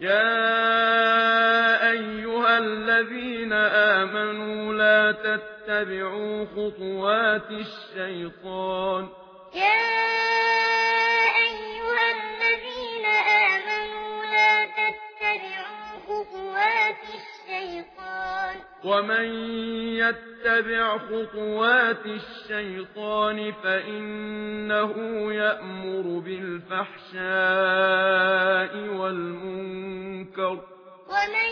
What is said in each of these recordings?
يا أيها الذين آمنوا لا تتبعوا خطوات الشيطان يا أيها الذين آمنوا لا تتبعوا خطوات الشيطان ومن يتبع خطوات الشيطان فإنه يأمر بالفحشاء والمنكر ومن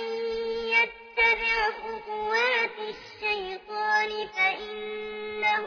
يتبع خطوات الشيطان فإنه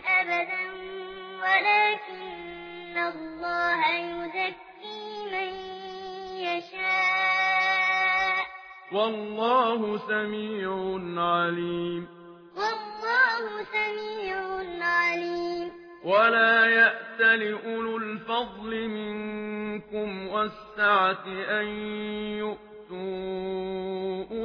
إن الله يزكي من يشاء والله سميع عليم والله سميع عليم ولا يأتل أولو الفضل منكم والسعة أن يؤتون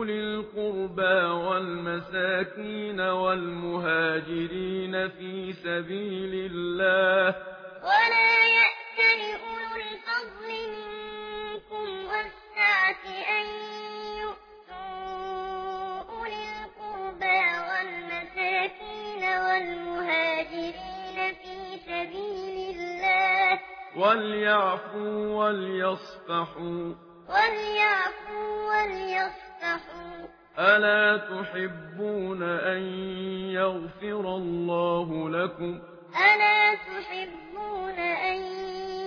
أولي القربى والمساكين والمهاجرين في سبيل الله ولا يأتل أُولُو الفضل منكم والسعة أن يؤتوا أولي القربى والمساكين والمهاجرين في سبيل الله وليعفوا وليصفحوا وليعفوا وليصفحوا ألا تحبون أن يغفر الله لكم؟ ألا تحبون أن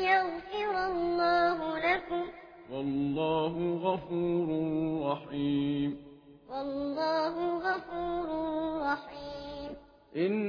يغفر الله لكم؟ والله غفور رحيم. والله غفور رحيم. إن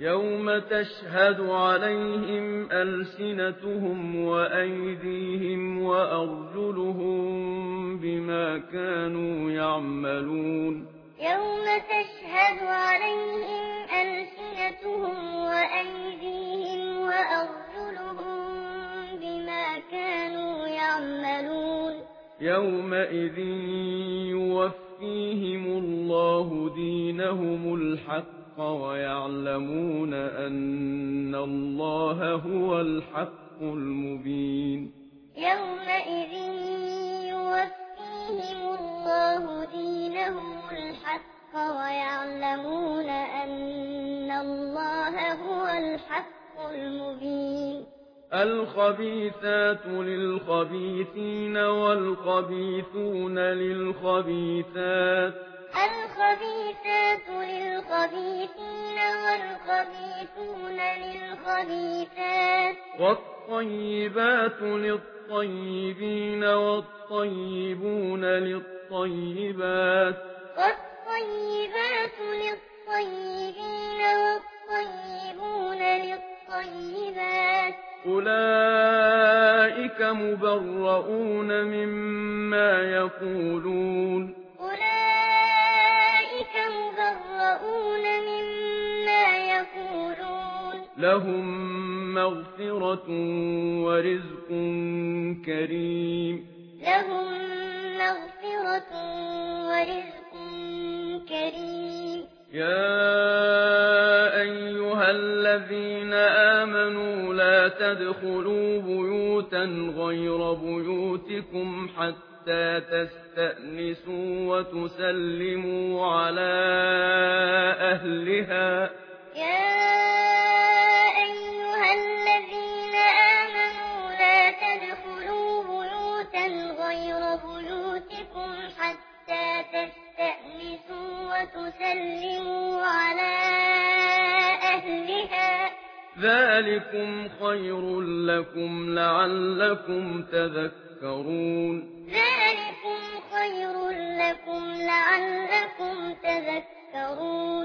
يوم تشهد عليهم ألسنتهم وأيديهم وأرجلهم بما كانوا يعملون يوم تشهد عليهم ألسنتهم وأيديهم وأرجلهم بما كانوا يعملون يومئذ يوفيهم الله دينهم الحق الحق ويعلمون أن الله هو الحق المبين. يومئذ يوفيهم الله دينهم الحق ويعلمون أن الله هو الحق المبين. الخبيثات للخبيثين والخبيثون للخبيثات. الخبيثات لل الخبيثين والخبيثون للخبيثات. والطيبات للطيبين والطيبون للطيبات. والطيبات للطيبين والطيبون للطيبات. أولئك مبرؤون مما يقولون. لهم مغفرة ورزق كريم لهم مغفرة ورزق كريم يا أيها الذين آمنوا لا تدخلوا بيوتا غير بيوتكم حتى تستأنسوا وتسلموا على أهلها يا وَسَلِّمُوا عَلَى أَهْلِهَا. ذَلِكُمْ خَيْرٌ لَّكُمْ لَعَلَّكُمْ تَذَكَّرُونَ. ذَلِكُمْ خَيْرٌ لَّكُمْ لَعَلَّكُمْ تَذَكَّرُونَ.